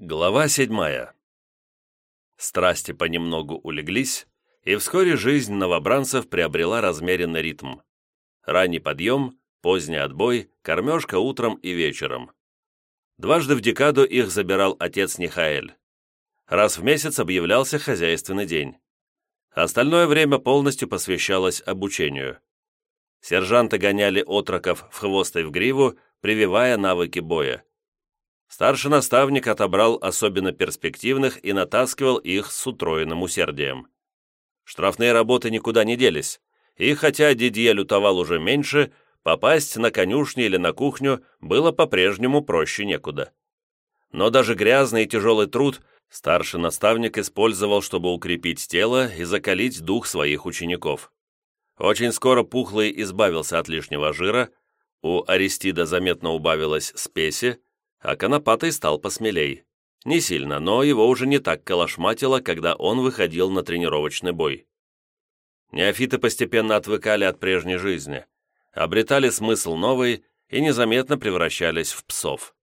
Глава седьмая. Страсти понемногу улеглись, и вскоре жизнь новобранцев приобрела размеренный ритм. Ранний подъем, поздний отбой, кормежка утром и вечером. Дважды в декаду их забирал отец Нихаэль. Раз в месяц объявлялся хозяйственный день. Остальное время полностью посвящалось обучению. Сержанты гоняли отроков в хвост и в гриву, прививая навыки боя. Старший наставник отобрал особенно перспективных и натаскивал их с утроенным усердием. Штрафные работы никуда не делись, и хотя Дидье лютовал уже меньше, попасть на конюшню или на кухню было по-прежнему проще некуда. Но даже грязный и тяжелый труд старший наставник использовал, чтобы укрепить тело и закалить дух своих учеников. Очень скоро Пухлый избавился от лишнего жира, у Аристида заметно убавилось спеси, а Конопатый стал посмелей. Не сильно, но его уже не так колошматило, когда он выходил на тренировочный бой. Неофиты постепенно отвыкали от прежней жизни, обретали смысл новый и незаметно превращались в псов.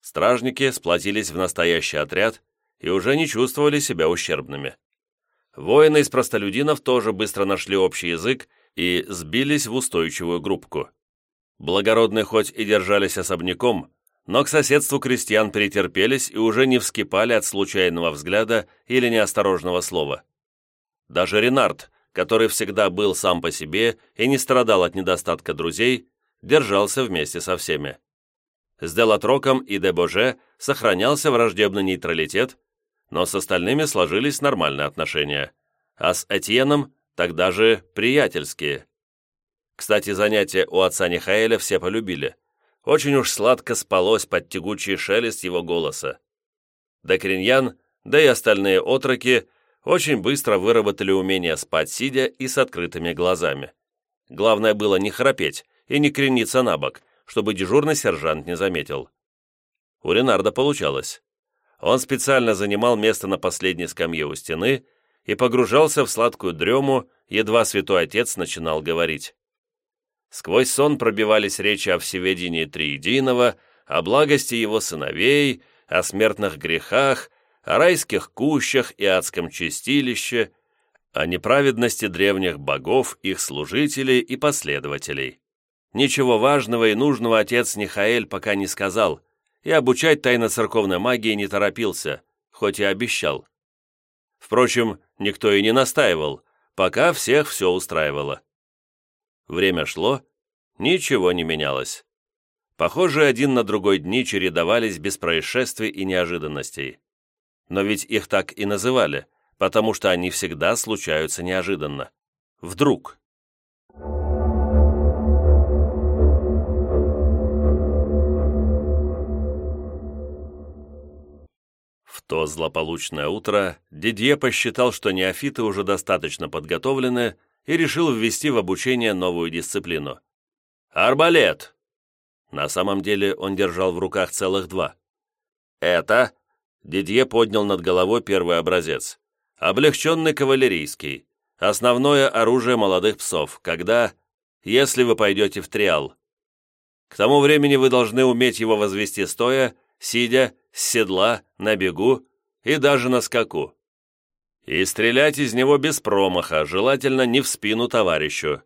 Стражники сплотились в настоящий отряд и уже не чувствовали себя ущербными. Воины из простолюдинов тоже быстро нашли общий язык и сбились в устойчивую группку. Благородные хоть и держались особняком, но к соседству крестьян перетерпелись и уже не вскипали от случайного взгляда или неосторожного слова. Даже Ренард, который всегда был сам по себе и не страдал от недостатка друзей, держался вместе со всеми. С Делатроком и Дебоже сохранялся враждебный нейтралитет, но с остальными сложились нормальные отношения, а с Этьеном тогда же приятельские. Кстати, занятия у отца Нихаэля все полюбили – очень уж сладко спалось под тягучий шелест его голоса. Докриньян, да и остальные отроки очень быстро выработали умение спать сидя и с открытыми глазами. Главное было не храпеть и не крениться на бок, чтобы дежурный сержант не заметил. У Ренарда получалось. Он специально занимал место на последней скамье у стены и погружался в сладкую дрему, едва святой отец начинал говорить. Сквозь сон пробивались речи о всеведении Триединого, о благости его сыновей, о смертных грехах, о райских кущах и адском чистилище, о неправедности древних богов, их служителей и последователей. Ничего важного и нужного отец Нихаэль пока не сказал, и обучать тайно-церковной магии не торопился, хоть и обещал. Впрочем, никто и не настаивал, пока всех все устраивало. Время шло, ничего не менялось. Похоже, один на другой дни чередовались без происшествий и неожиданностей. Но ведь их так и называли, потому что они всегда случаются неожиданно. Вдруг. В то злополучное утро Дидье посчитал, что неофиты уже достаточно подготовлены, и решил ввести в обучение новую дисциплину. «Арбалет!» На самом деле он держал в руках целых два. «Это...» Дидье поднял над головой первый образец. «Облегченный кавалерийский. Основное оружие молодых псов, когда... Если вы пойдете в триал. К тому времени вы должны уметь его возвести стоя, сидя, с седла, на бегу и даже на скаку. И стрелять из него без промаха, желательно не в спину товарищу.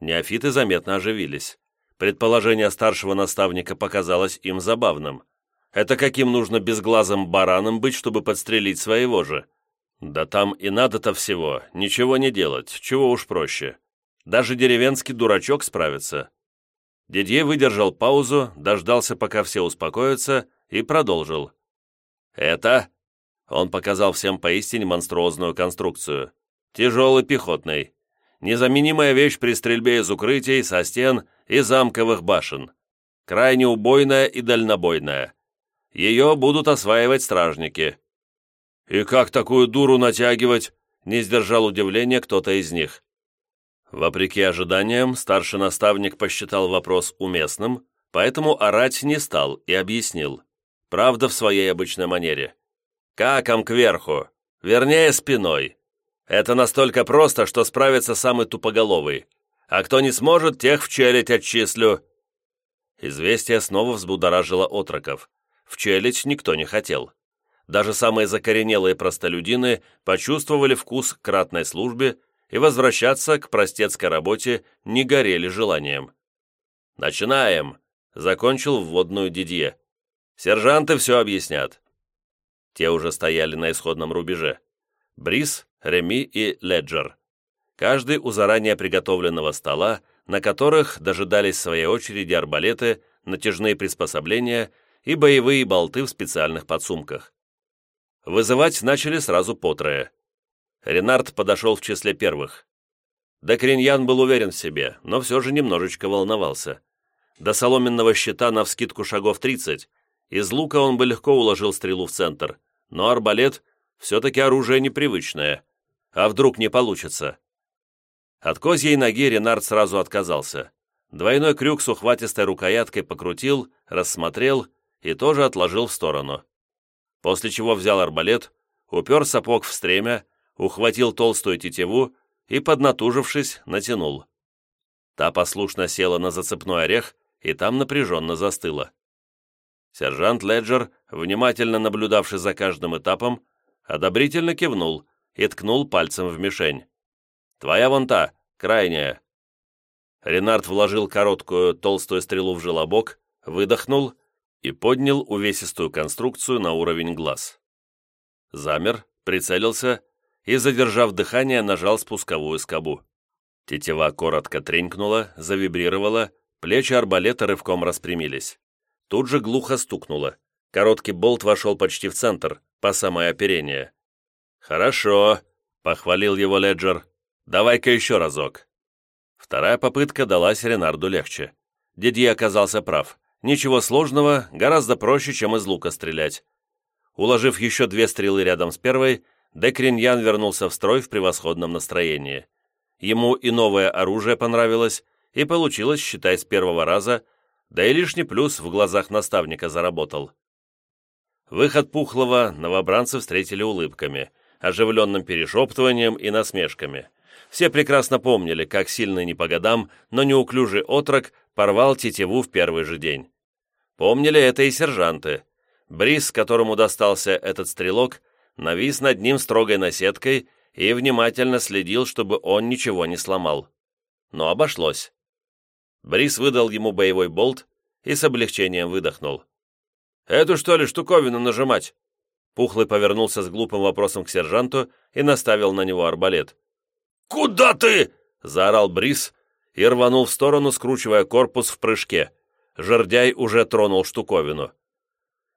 Неофиты заметно оживились. Предположение старшего наставника показалось им забавным. Это каким нужно безглазым бараном быть, чтобы подстрелить своего же? Да там и надо-то всего, ничего не делать, чего уж проще. Даже деревенский дурачок справится. Дидье выдержал паузу, дождался, пока все успокоятся, и продолжил. «Это он показал всем поистине монструозную конструкцию. Тяжелый пехотный. Незаменимая вещь при стрельбе из укрытий, со стен и замковых башен. Крайне убойная и дальнобойная. Ее будут осваивать стражники. «И как такую дуру натягивать?» не сдержал удивления кто-то из них. Вопреки ожиданиям, старший наставник посчитал вопрос уместным, поэтому орать не стал и объяснил. Правда, в своей обычной манере. Каком кверху, вернее спиной. Это настолько просто, что справится самый тупоголовый. А кто не сможет, тех в челядь отчислю». Известие снова взбудоражило отроков. в челядь никто не хотел. Даже самые закоренелые простолюдины почувствовали вкус к ратной службе и возвращаться к простецкой работе не горели желанием. «Начинаем!» — закончил вводную Дидье. «Сержанты все объяснят». Те уже стояли на исходном рубеже. Брис, Реми и Леджер. Каждый у заранее приготовленного стола, на которых дожидались своей очереди арбалеты, натяжные приспособления и боевые болты в специальных подсумках. Вызывать начали сразу по трое. Ренард подошел в числе первых. Декриньян был уверен в себе, но все же немножечко волновался. До соломенного щита навскидку шагов 30. Из лука он бы легко уложил стрелу в центр, но арбалет все-таки оружие непривычное. А вдруг не получится? От козьей ноги Ренард сразу отказался. Двойной крюк с ухватистой рукояткой покрутил, рассмотрел и тоже отложил в сторону. После чего взял арбалет, упер сапог в стремя, ухватил толстую тетиву и, поднатужившись, натянул. Та послушно села на зацепной орех и там напряженно застыла. Сержант Леджер, внимательно наблюдавший за каждым этапом, одобрительно кивнул и ткнул пальцем в мишень. «Твоя вон та, крайняя». Ренард вложил короткую толстую стрелу в желобок, выдохнул и поднял увесистую конструкцию на уровень глаз. Замер, прицелился и, задержав дыхание, нажал спусковую скобу. Тетива коротко тренькнула, завибрировала, плечи арбалета рывком распрямились. Тут же глухо стукнуло. Короткий болт вошел почти в центр, по самое оперение. «Хорошо», — похвалил его Леджер. «Давай-ка еще разок». Вторая попытка далась Ренарду легче. Дидье оказался прав. Ничего сложного, гораздо проще, чем из лука стрелять. Уложив еще две стрелы рядом с первой, Декриньян вернулся в строй в превосходном настроении. Ему и новое оружие понравилось, и получилось, считай, с первого раза, да и лишний плюс в глазах наставника заработал. Выход Пухлого новобранцы встретили улыбками, оживленным перешептыванием и насмешками. Все прекрасно помнили, как сильный не по годам, но неуклюжий отрок порвал тетиву в первый же день. Помнили это и сержанты. Брис, которому достался этот стрелок, навис над ним строгой наседкой и внимательно следил, чтобы он ничего не сломал. Но обошлось. Брис выдал ему боевой болт и с облегчением выдохнул. «Эту, что ли, штуковину нажимать?» Пухлый повернулся с глупым вопросом к сержанту и наставил на него арбалет. «Куда ты?» — заорал Брис и рванул в сторону, скручивая корпус в прыжке. Жердяй уже тронул штуковину.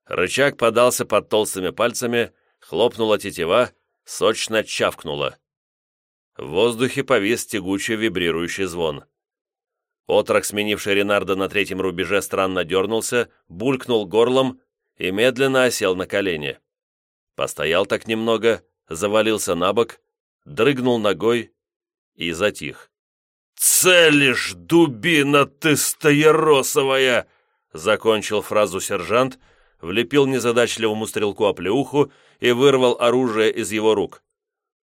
Рычаг подался под толстыми пальцами, хлопнула тетива, сочно чавкнула. В воздухе повис тягучий вибрирующий звон. Отрок, сменивший Ренарда на третьем рубеже, странно дернулся, булькнул горлом и медленно осел на колени. Постоял так немного, завалился на бок, дрыгнул ногой и затих. «Целишь, дубина ты стояросовая!» Закончил фразу сержант, влепил незадачливому стрелку оплеуху и вырвал оружие из его рук.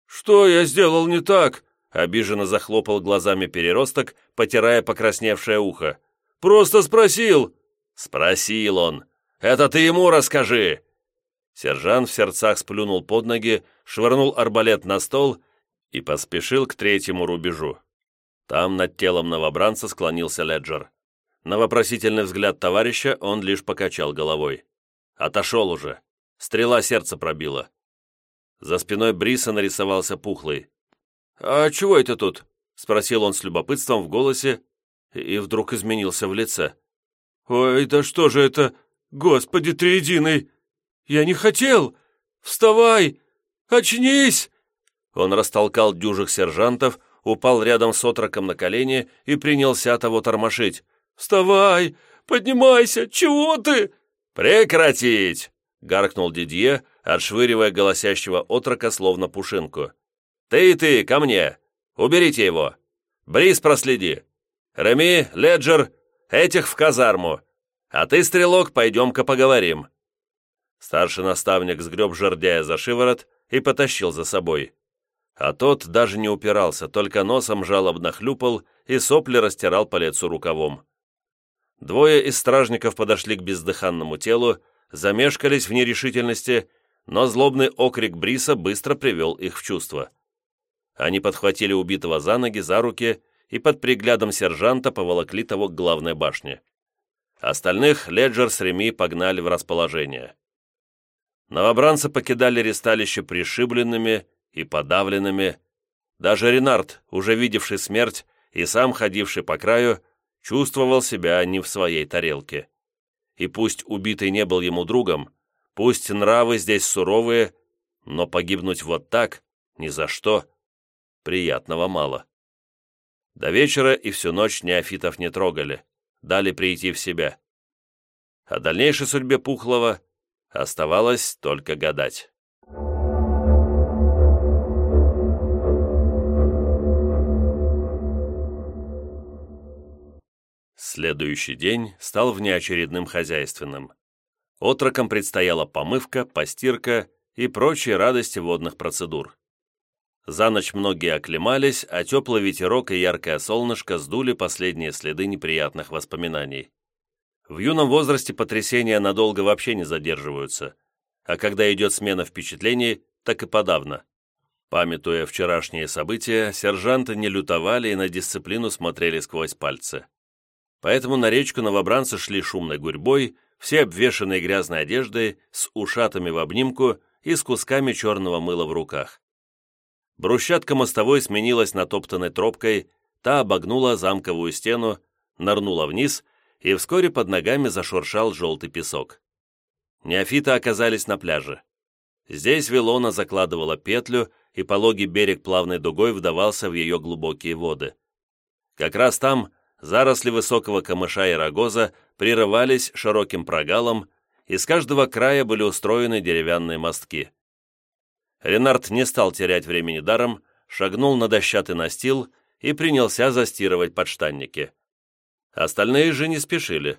«Что я сделал не так?» Обиженно захлопал глазами переросток, потирая покрасневшее ухо. «Просто спросил!» «Спросил он. Это ты ему расскажи!» Сержант в сердцах сплюнул под ноги, швырнул арбалет на стол и поспешил к третьему рубежу. Там над телом новобранца склонился Леджер. На вопросительный взгляд товарища он лишь покачал головой. «Отошел уже. Стрела сердца пробила». За спиной Бриса нарисовался пухлый. «А чего это тут?» — спросил он с любопытством в голосе и вдруг изменился в лице. «Ой, да что же это? Господи триединый! Я не хотел! Вставай! Очнись!» Он растолкал дюжих сержантов, упал рядом с отроком на колени и принялся того тормошить. «Вставай! Поднимайся! Чего ты?» «Прекратить!» — гаркнул Дидье, отшвыривая голосящего отрока словно пушинку. «Ты и ты, ко мне! Уберите его! Бриз проследи! Реми, Леджер, этих в казарму! А ты, стрелок, пойдем-ка поговорим!» Старший наставник сгреб жердяя за шиворот и потащил за собой. А тот даже не упирался, только носом жалобно хлюпал и сопли растирал по лицу рукавом. Двое из стражников подошли к бездыханному телу, замешкались в нерешительности, но злобный окрик Бриса быстро привел их в чувство. Они подхватили убитого за ноги, за руки и под приглядом сержанта поволокли того к главной башне. Остальных Леджер с Реми погнали в расположение. Новобранцы покидали ресталище пришибленными и подавленными. Даже Ренард, уже видевший смерть и сам ходивший по краю, чувствовал себя не в своей тарелке. И пусть убитый не был ему другом, пусть нравы здесь суровые, но погибнуть вот так, ни за что, приятного мало. До вечера и всю ночь неофитов не трогали, дали прийти в себя. О дальнейшей судьбе Пухлого оставалось только гадать. Следующий день стал внеочередным хозяйственным. Отрокам предстояла помывка, постирка и прочие радости водных процедур. За ночь многие оклемались, а теплый ветерок и яркое солнышко сдули последние следы неприятных воспоминаний. В юном возрасте потрясения надолго вообще не задерживаются, а когда идет смена впечатлений, так и подавно. Памятуя вчерашние события, сержанты не лютовали и на дисциплину смотрели сквозь пальцы. Поэтому на речку новобранцы шли шумной гурьбой, все обвешанные грязной одеждой, с ушатами в обнимку и с кусками черного мыла в руках. Брусчатка мостовой сменилась натоптанной тропкой, та обогнула замковую стену, нырнула вниз, и вскоре под ногами зашуршал желтый песок. Неофиты оказались на пляже. Здесь Вилона закладывала петлю, и пологий берег плавной дугой вдавался в ее глубокие воды. Как раз там заросли высокого камыша и рогоза прерывались широким прогалом, и с каждого края были устроены деревянные мостки. Ренард не стал терять времени даром, шагнул на дощатый настил и принялся застирывать подштанники. Остальные же не спешили.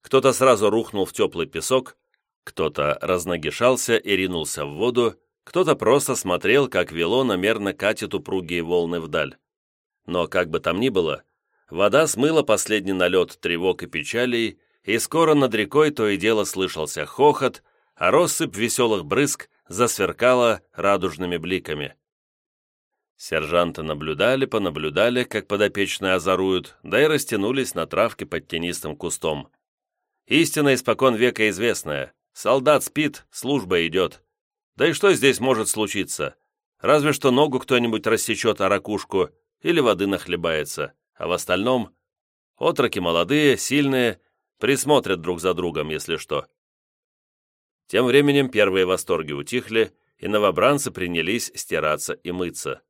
Кто-то сразу рухнул в теплый песок, кто-то разногишался и ринулся в воду, кто-то просто смотрел, как вело намерно катит упругие волны вдаль. Но, как бы там ни было, вода смыла последний налет тревог и печалей, и скоро над рекой то и дело слышался хохот, а россыпь веселых брызг засверкала радужными бликами. Сержанты наблюдали, понаблюдали, как подопечные озоруют, да и растянулись на травке под тенистым кустом. Истина испокон века известная. Солдат спит, служба идет. Да и что здесь может случиться? Разве что ногу кто-нибудь рассечет о ракушку или воды нахлебается, а в остальном отроки молодые, сильные, присмотрят друг за другом, если что. Тем временем первые восторги утихли, и новобранцы принялись стираться и мыться.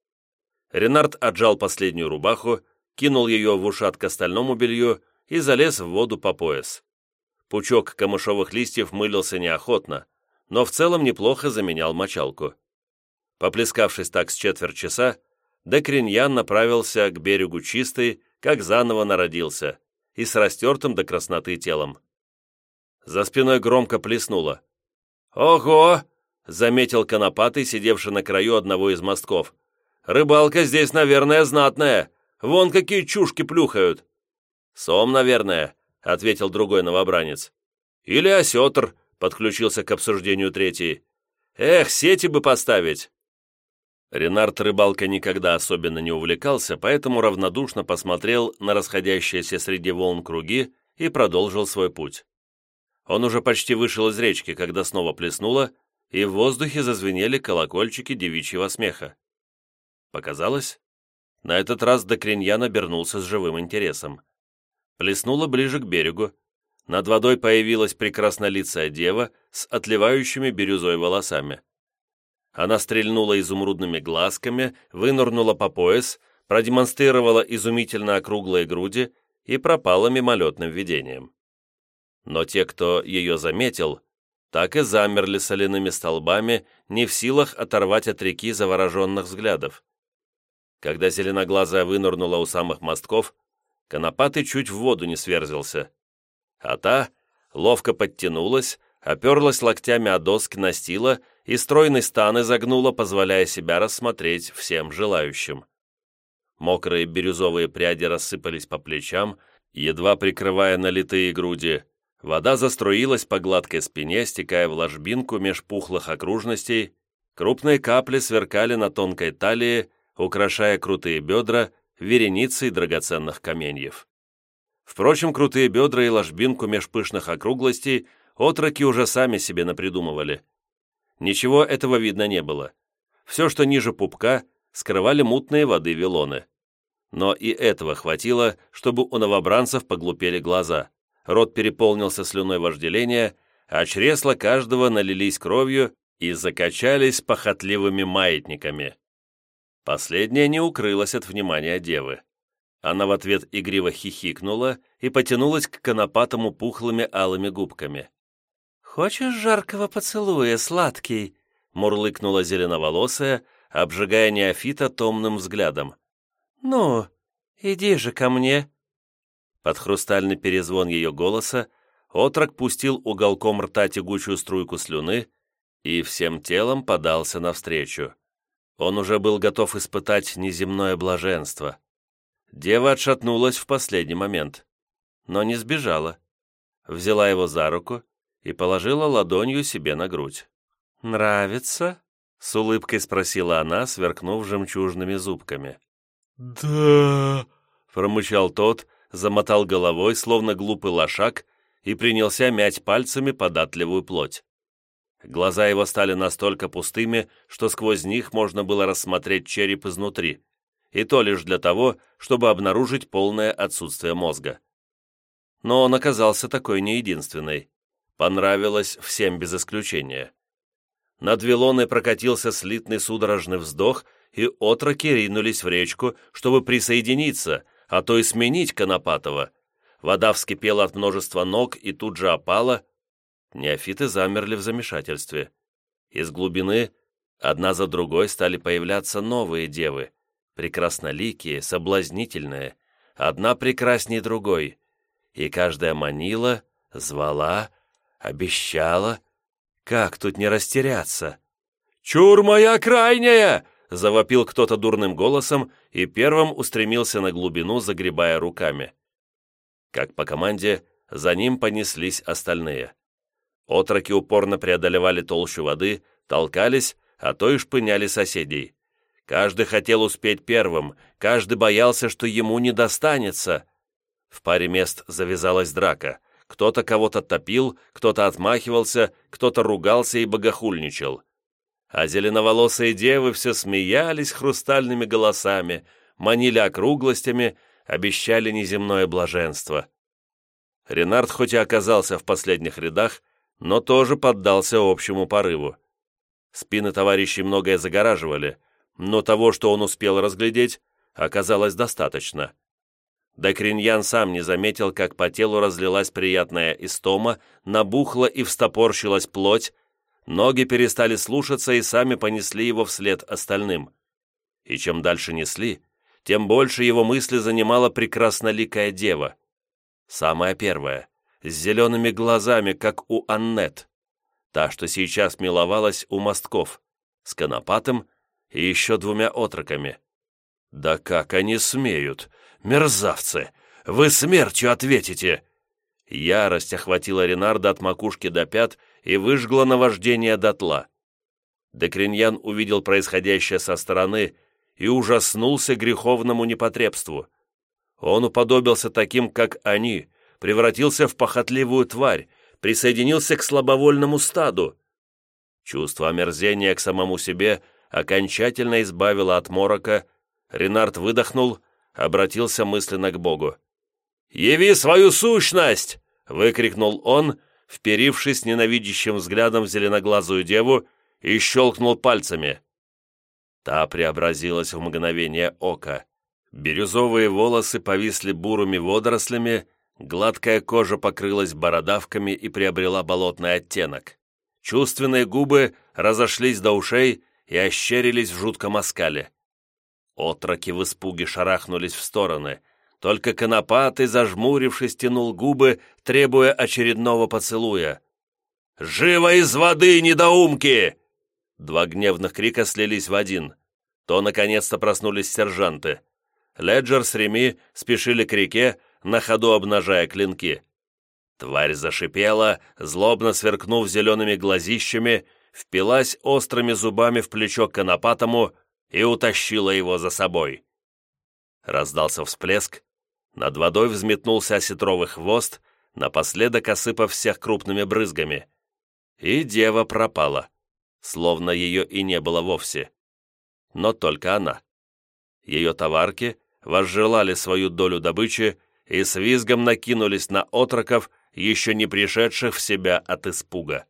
Ренард отжал последнюю рубаху, кинул ее в ушат к остальному белью и залез в воду по пояс. Пучок камышовых листьев мылился неохотно, но в целом неплохо заменял мочалку. Поплескавшись так с четверть часа, Декриньян направился к берегу чистый, как заново народился, и с растертым до красноты телом. За спиной громко плеснуло. «Ого!» — заметил конопатый, сидевший на краю одного из мостков. «Рыбалка здесь, наверное, знатная. Вон какие чушки плюхают». «Сом, наверное», — ответил другой новобранец. «Или осетр», — подключился к обсуждению третий. «Эх, сети бы поставить!» Ренард рыбалка никогда особенно не увлекался, поэтому равнодушно посмотрел на расходящиеся среди волн круги и продолжил свой путь. Он уже почти вышел из речки, когда снова плеснуло, и в воздухе зазвенели колокольчики девичьего смеха. Показалось? На этот раз Докриньян обернулся с живым интересом. Плеснуло ближе к берегу. Над водой появилась прекраснолицая дева с отливающими бирюзой волосами. Она стрельнула изумрудными глазками, вынырнула по пояс, продемонстрировала изумительно округлые груди и пропала мимолетным видением но те, кто ее заметил, так и замерли соляными столбами, не в силах оторвать от реки завороженных взглядов. Когда зеленоглазая вынырнула у самых мостков, Конопатый чуть в воду не сверзился, а та ловко подтянулась, оперлась локтями о доски настила и стройный стан изогнула, позволяя себя рассмотреть всем желающим. Мокрые бирюзовые пряди рассыпались по плечам, едва прикрывая налитые груди, Вода заструилась по гладкой спине, стекая в ложбинку меж пухлых окружностей, крупные капли сверкали на тонкой талии, украшая крутые бедра вереницей драгоценных каменьев. Впрочем, крутые бедра и ложбинку меж пышных округлостей отроки уже сами себе напридумывали. Ничего этого видно не было. Все, что ниже пупка, скрывали мутные воды вилоны. Но и этого хватило, чтобы у новобранцев поглупели глаза рот переполнился слюной вожделения, а чресла каждого налились кровью и закачались похотливыми маятниками. Последняя не укрылась от внимания девы. Она в ответ игриво хихикнула и потянулась к конопатому пухлыми алыми губками. «Хочешь жаркого поцелуя, сладкий?» мурлыкнула зеленоволосая, обжигая неофита томным взглядом. «Ну, иди же ко мне!» Под хрустальный перезвон ее голоса отрок пустил уголком рта тягучую струйку слюны и всем телом подался навстречу. Он уже был готов испытать неземное блаженство. Дева отшатнулась в последний момент, но не сбежала. Взяла его за руку и положила ладонью себе на грудь. «Нравится?» — с улыбкой спросила она, сверкнув жемчужными зубками. «Да...» — промычал тот, замотал головой, словно глупый лошак, и принялся мять пальцами податливую плоть. Глаза его стали настолько пустыми, что сквозь них можно было рассмотреть череп изнутри, и то лишь для того, чтобы обнаружить полное отсутствие мозга. Но он оказался такой не единственной. Понравилось всем без исключения. Над Вилоной прокатился слитный судорожный вздох, и отроки ринулись в речку, чтобы присоединиться, а то и сменить Конопатова. Вода вскипела от множества ног и тут же опала. Неофиты замерли в замешательстве. Из глубины одна за другой стали появляться новые девы, прекрасноликие, соблазнительные, одна прекрасней другой, и каждая манила, звала, обещала. Как тут не растеряться? «Чур моя крайняя!» Завопил кто-то дурным голосом и первым устремился на глубину, загребая руками. Как по команде, за ним понеслись остальные. Отроки упорно преодолевали толщу воды, толкались, а то и шпыняли соседей. Каждый хотел успеть первым, каждый боялся, что ему не достанется. В паре мест завязалась драка. Кто-то кого-то топил, кто-то отмахивался, кто-то ругался и богохульничал а зеленоволосые девы все смеялись хрустальными голосами, манили округлостями, обещали неземное блаженство. Ренард хоть и оказался в последних рядах, но тоже поддался общему порыву. Спины товарищей многое загораживали, но того, что он успел разглядеть, оказалось достаточно. Докриньян сам не заметил, как по телу разлилась приятная истома, набухла и встопорщилась плоть, Ноги перестали слушаться и сами понесли его вслед остальным. И чем дальше несли, тем больше его мысли занимала прекрасноликая дева. Самая первая, с зелеными глазами, как у Аннет. Та, что сейчас миловалась у мостков, с конопатом и еще двумя отроками. «Да как они смеют! Мерзавцы! Вы смертью ответите!» Ярость охватила Ренарда от макушки до пят и выжгла наваждение дотла. Декриньян увидел происходящее со стороны и ужаснулся греховному непотребству. Он уподобился таким, как они, превратился в похотливую тварь, присоединился к слабовольному стаду. Чувство омерзения к самому себе окончательно избавило от морока, Ренард выдохнул, обратился мысленно к Богу. «Яви свою сущность!» — выкрикнул он вперившись ненавидящим взглядом в зеленоглазую деву, и щелкнул пальцами. Та преобразилась в мгновение ока. Бирюзовые волосы повисли бурыми водорослями, гладкая кожа покрылась бородавками и приобрела болотный оттенок. Чувственные губы разошлись до ушей и ощерились в жутком оскале. Отроки в испуге шарахнулись в стороны, только Конопатый, зажмурившись, тянул губы, требуя очередного поцелуя. «Живо из воды, недоумки!» Два гневных крика слились в один. То, наконец-то, проснулись сержанты. Леджер с Реми спешили к реке, на ходу обнажая клинки. Тварь зашипела, злобно сверкнув зелеными глазищами, впилась острыми зубами в плечо конопатому и утащила его за собой. Раздался всплеск, над водой взметнулся осетровый хвост, напоследок осыпав всех крупными брызгами. И дева пропала, словно ее и не было вовсе. Но только она. Ее товарки возжелали свою долю добычи и с визгом накинулись на отроков, еще не пришедших в себя от испуга.